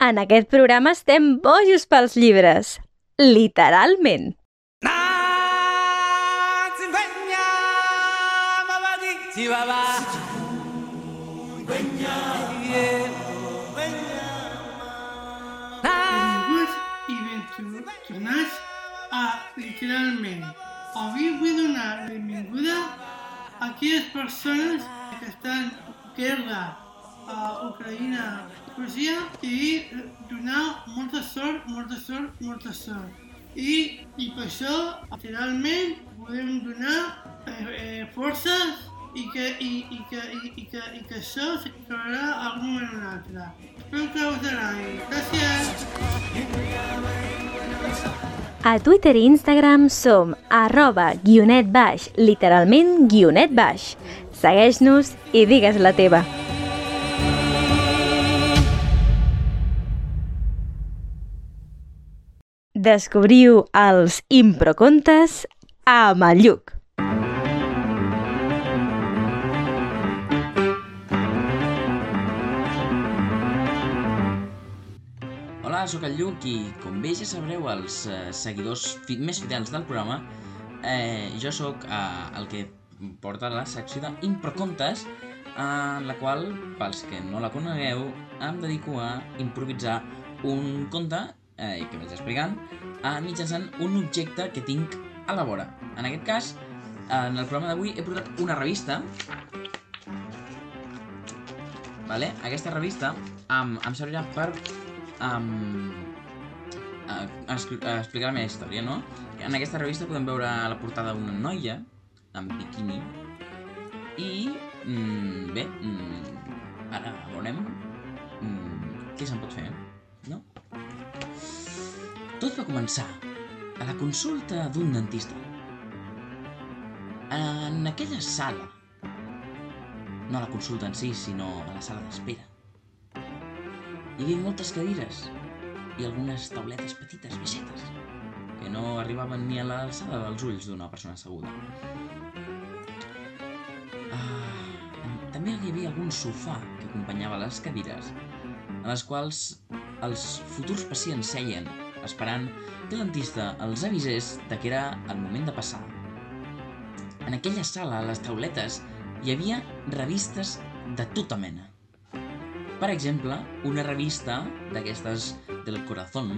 En aquest programa estem bojos pels llibres. Literalment. Benvinguts i bentornats a Literalment. Avui vull donar la benvinguda a aquelles persones que estan en guerra a Ucraïna, Rússia i donar molta sort, molta sort, molta sort. I, i per això, literalment, volem donar eh, eh, forces i que, i, i, que, i, i, que, i que això s'acabarà algun moment o un altre. Espero que us agradi. Gràcies! A Twitter i Instagram som arroba guionet baix, literalment guionet baix. Segueix-nos i digues la teva. Descobriu els improcontes a Malluc. Hola, sóc el Lluc i com bé ja sabreu els eh, seguidors fi més fidels del programa, eh, jo sóc eh, el que porta la secció d'improcontes en la qual, pels que no la conegueu, em dedico a improvisar un conte, eh, que vaig explicant, eh, mitjançant un objecte que tinc a la vora. En aquest cas, en el programa d'avui he portat una revista Vale? Aquesta revista em, em servirà per um, a explicar la meva història, no? En aquesta revista podem veure la portada una noia amb biquini i, mm, bé, mm, ara veurem mm, què se'n pot fer, no? Tot va començar a la consulta d'un dentista. En aquella sala, no a la consulta en si, sinó a la sala d'espera, hi havia moltes cadires i algunes tauletes petites, baixetes, que no arribaven ni a l'alçada dels ulls d'una persona asseguda. Ah, també hi havia algun sofà que acompanyava les cadires, a les quals els futurs pacients seien, esperant que el dentista els avisés de que era el moment de passar. En aquella sala, a les tauletes, hi havia revistes de tota mena. Per exemple, una revista d'aquestes del Corazón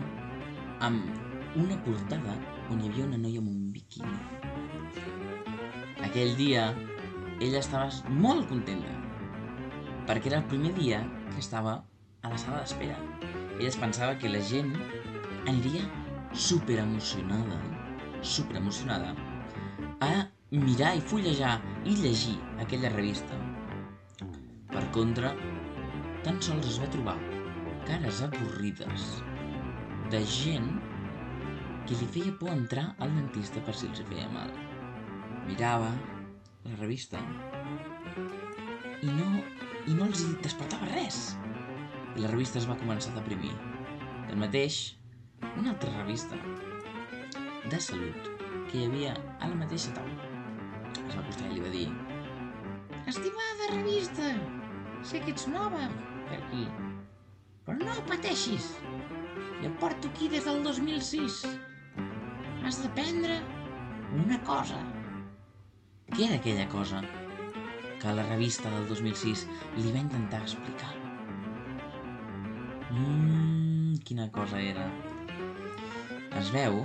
amb una portada on hi havia una noia amb un biquini. Aquell dia, ella estava molt contenta perquè era el primer dia que estava a la sala d'espera. Ella es pensava que la gent aniria super emocionada, super emocionada, a mirar i fullejar i llegir aquella revista. Per contra, tan sols es va trobar cares avorrides de gent que li feia por entrar al dentista per si els feia mal. Mirava la revista i no, i no els despertava res. I la revista es va començar a deprimir. Tanmateix, una altra revista de salut que hi havia a la mateixa taula es va acostar i li va dir Estimada revista, sé que ets nova per aquí, però no pateixis. Jo porto aquí des del 2006. Has d'aprendre una cosa. Què era aquella cosa que la revista del 2006 li va intentar explicar? Mmm, quina cosa era? Es veu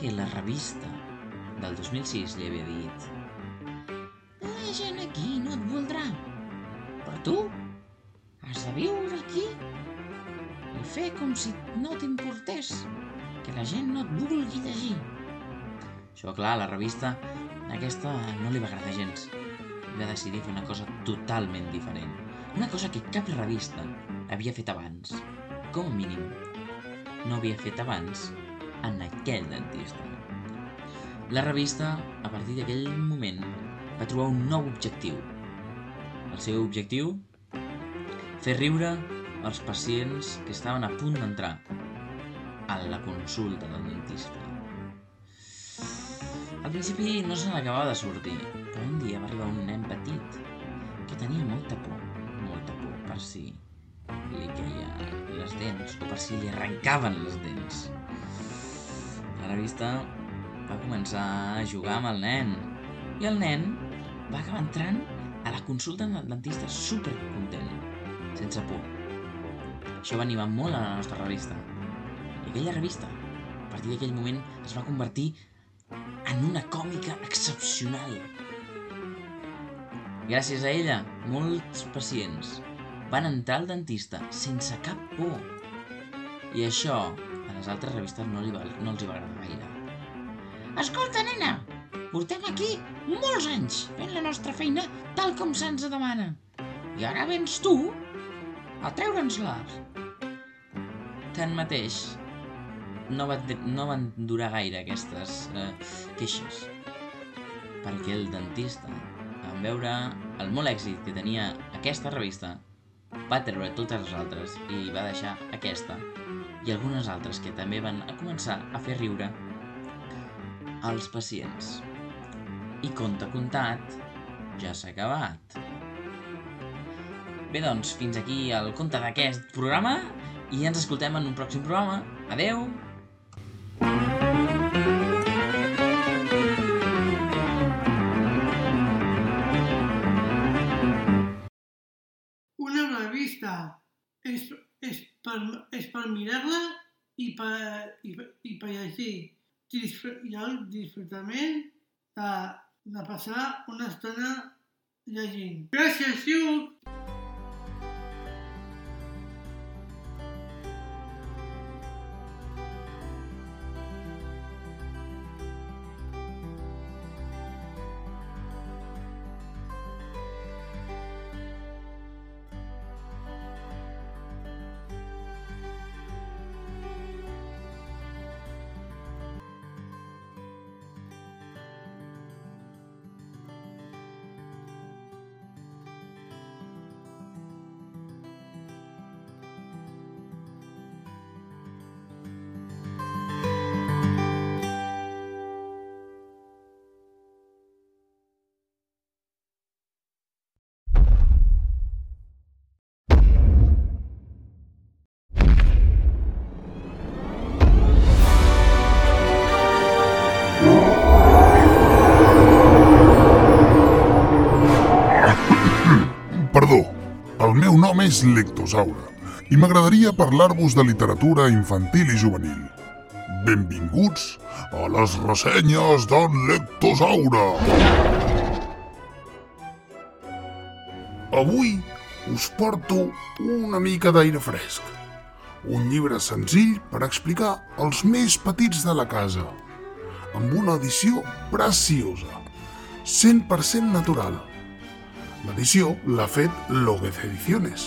que la revista del 2006 li havia dit La gent aquí no et voldrà, però tu has de viure aquí i fer com si no t'importés que la gent no et vulgui llegir. Això, clar, la revista aquesta no li va agradar gens. Va decidir fer una cosa totalment diferent. Una cosa que cap revista havia fet abans. Com a mínim, no havia fet abans en aquell dentista. La revista, a partir d'aquell moment, va trobar un nou objectiu. El seu objectiu? Fer riure els pacients que estaven a punt d'entrar a la consulta del dentista. Al principi no se n'acabava de sortir, però un dia va arribar un nen petit que tenia molta por, molta por per si queia dents o per si li arrencaven les dents. La revista va començar a jugar amb el nen i el nen va acabar entrant a la consulta del dentista super content, sense por. Això va animar molt a la nostra revista. I aquella revista, a partir d'aquell moment, es va convertir en una còmica excepcional. Gràcies a ella, molts pacients van entrar al dentista sense cap por. I això a les altres revistes no, li va, no els hi va agradar gaire. Escolta, nena, portem aquí molts anys fent la nostra feina tal com se'ns demana. I ara vens tu a treure'ns-les. Tanmateix, no, va, no van durar gaire aquestes eh, queixes, perquè el dentista, en veure el molt èxit que tenia aquesta revista, va treure totes les altres i va deixar aquesta i algunes altres que també van a començar a fer riure als pacients. I conte contat, ja s'ha acabat. Bé, doncs, fins aquí el conte d'aquest programa i ens escoltem en un pròxim programa. Adeu! És, és, per, és per mirar-la i per, i, i per llegir. Disfr I el disfrutament de, de passar una estona llegint. Gràcies, Lluc! Perdó, el meu nom és Lectosaure i m'agradaria parlar-vos de literatura infantil i juvenil. Benvinguts a les ressenyes d'en Lectosaure! Avui us porto una mica d'aire fresc. Un llibre senzill per explicar els més petits de la casa, amb una edició preciosa, 100% natural. L'edició l'ha fet López Ediciones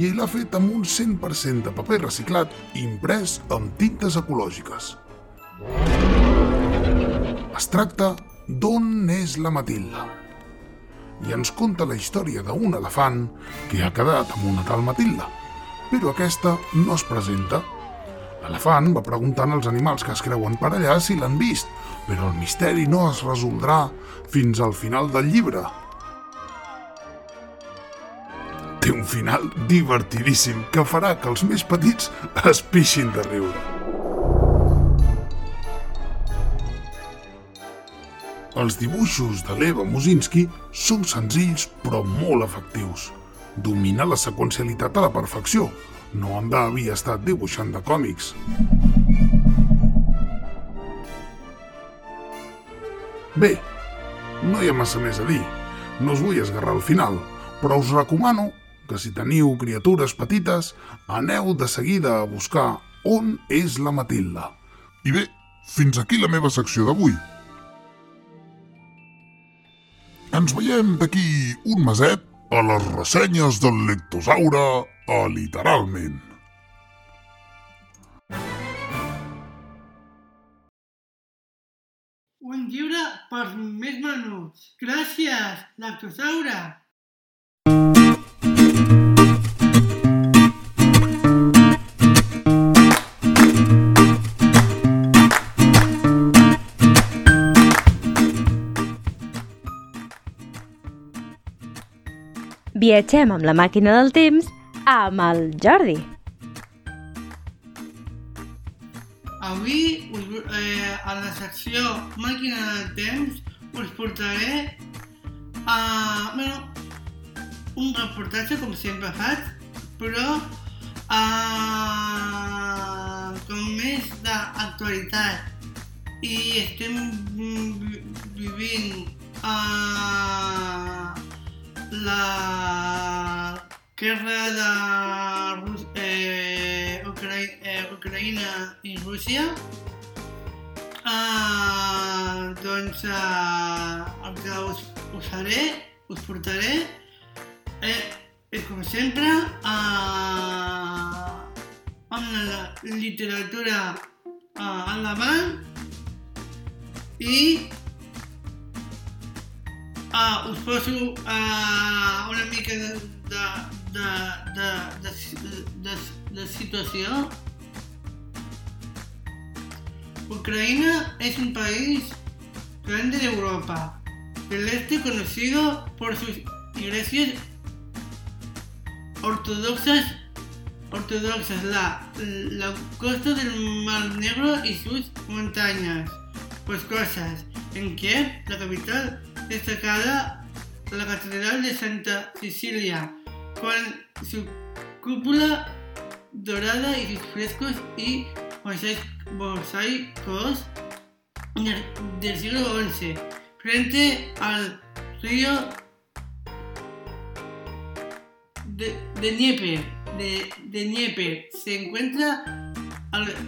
i l'ha fet amb un 100% de paper reciclat imprès amb tintes ecològiques. Es tracta d'On és la Matilda i ens conta la història d'un elefant que ha quedat amb una tal Matilda, però aquesta no es presenta. L'elefant va preguntant als animals que es creuen per allà si l'han vist, però el misteri no es resoldrà fins al final del llibre, un final divertidíssim que farà que els més petits es pixin de riure. Els dibuixos de l'Eva Musinski són senzills però molt efectius. Domina la seqüencialitat a la perfecció. No en va havia estat dibuixant de còmics. Bé, no hi ha massa més a dir. No us vull esgarrar al final, però us recomano que si teniu criatures petites, aneu de seguida a buscar on és la Matilda. I bé, fins aquí la meva secció d'avui. Ens veiem d'aquí un meset a les ressenyes del Lectosaure a Literalment. Un llibre per més menuts. Gràcies, Lactosaure! Viatgem amb la màquina del temps amb el Jordi. avui us, eh, a la secció Màquina del Temps us portaré a, bueno, un reportatge com sempre faig, però uh, com més d'actualitat i estem vi- vivint uh, la guerra de Rus eh, Ucra- eh, Ucraïna i Rússia. Uh, doncs uh, el que us, us faré, us portaré eh, és com sempre uh, amb la literatura uh, al davant i us poso uh, una mica de, de, de, de, de, de, es un país grande de Europa, del este conocido por sus iglesias ortodoxas, ortodoxas la, la costa del Mar Negro y sus montañas. Boscosas. En Kiev, la capital, destacada la Catedral de Santa Cecilia, con su cúpula dorada y sus frescos y mosaic- mosaicos del, siglo XI, frente al río de, de de, de se encuentra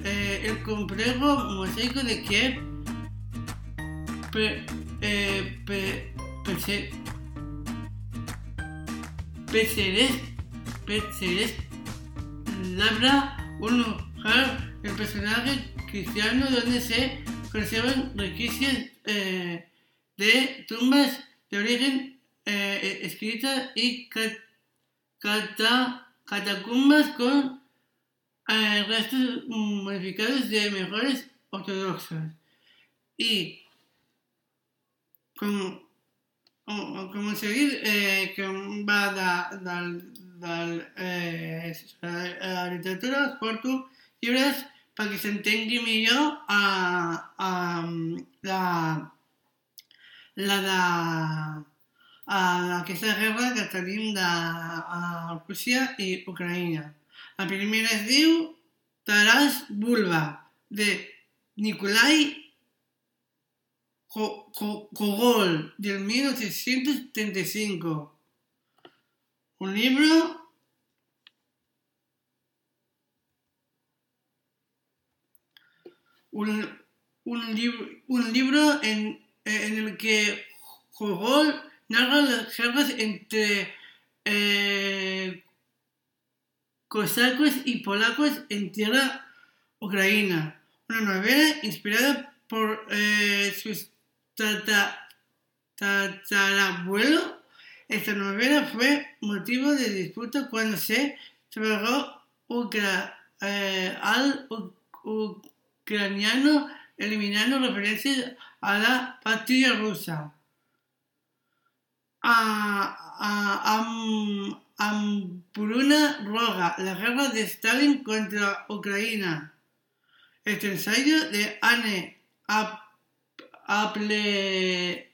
eh, el complejo mosaico de Kiev, eh, pe- Pese- Peceres, Peceres labra un lugar el personaje cristiano donde se conservan requisitos eh, de tumbas de origen eh, escrita y ca- cata- catacumbas con eh, restos modificados de mejores ortodoxos. Y com, com, com seguir eh, que va de, del, del, eh, a la literatura, us porto llibres perquè s'entengui millor a, a, la, la de a aquesta guerra que tenim de a Rússia i Ucraïna. La primera es diu Taras Bulba, de Nikolai Co- Co- Gogol, del 1835. Un libro un, un, lib- un libro en, en el que Gogol narra las guerras entre eh, cosacos y polacos en tierra ucraína. Una novela inspirada por eh, sus tatarabuelo. Esta novela fue motivo de disputa cuando se trabajó eh, al ucraniano eliminando referencias a la patria rusa. A, a, am- Hambruna Roja, la guerra de Stalin contra Ucrania. Este ensayo de Anne Apple,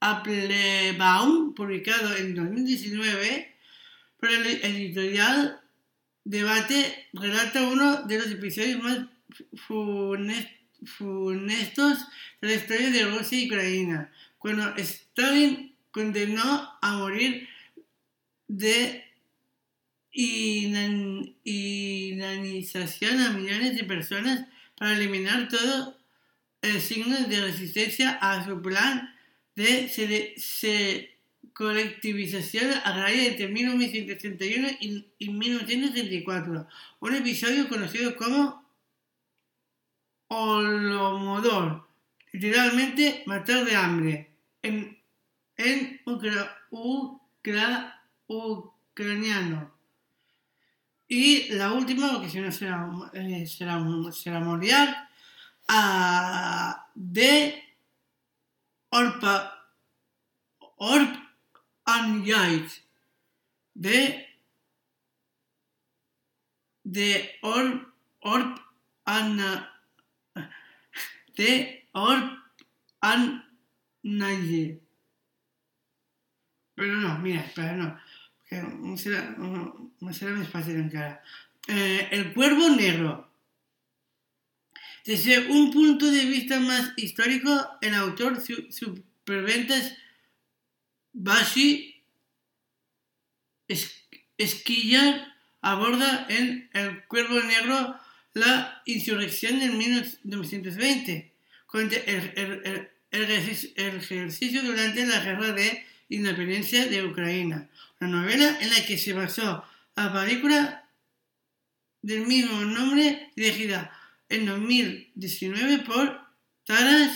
Applebaum, publicado en 2019 por el editorial Debate, relata uno de los episodios más funes- funestos de la historia de Rusia y Ucrania, cuando Stalin condenó a morir de inan- inanización a millones de personas para eliminar todo el signo de resistencia a su plan de sele- se- colectivización agraria entre 1961 y, y 1934. Un episodio conocido como Holomodor, literalmente matar de hambre, en, en ucra- ucra- ucraniano. Y la última, porque si no será, eh, será, será Moriar, ah, de Orpa, Orp Anyait, de, de Orp, Orp Anna, de Or Naye. Pero no, mira, espera, no. Que me será, me será más fácil encara. Eh, el Cuervo Negro. Desde un punto de vista más histórico, el autor su superventas Bashi Esquilla aborda en El Cuervo Negro la insurrección de 1920, con el, el, el, ejercicio durante la guerra de independencia de Ucrania, una novela en la que se basó la película del mismo nombre dirigida en 2019 por Taras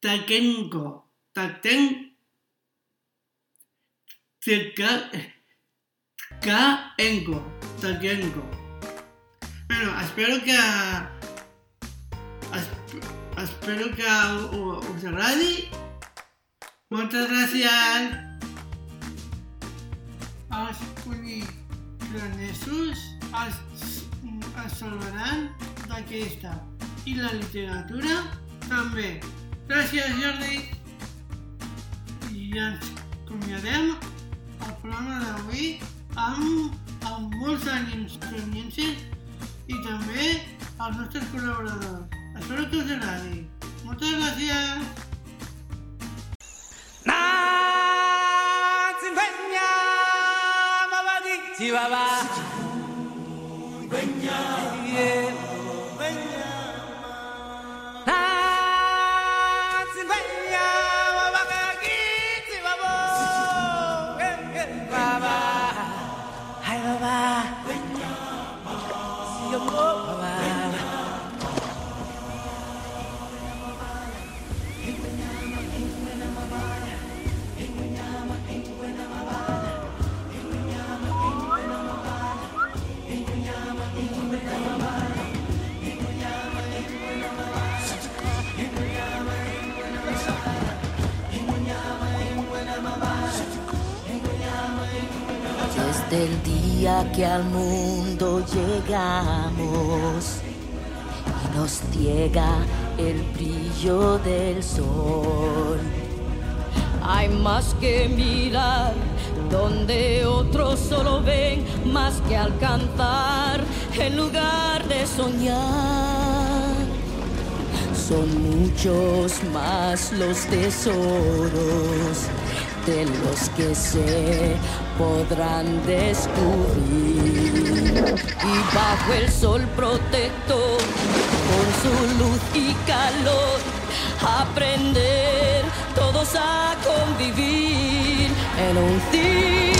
Takenko. Taken Takenko. Takenko. Bueno, espero que espero que us agradi. Gràcies. Els unicronesos es, es salvaran d'aquesta i la literatura també. Gràcies, Jordi. I ja ens acomiadem el programa d'avui amb, amb molts ànims, experiències i també els nostres col·laboradors. Espero que us agradi. Moltes gràcies. Chihuahua. cigüeña. Desde el día que al mundo llegamos y nos ciega el brillo del sol. Hay más que mirar donde otros solo ven, más que alcanzar en lugar de soñar. Son muchos más los tesoros de los que se podrán descubrir. Y bajo el sol protector, con su luz y calor, aprender todos a convivir en un cielo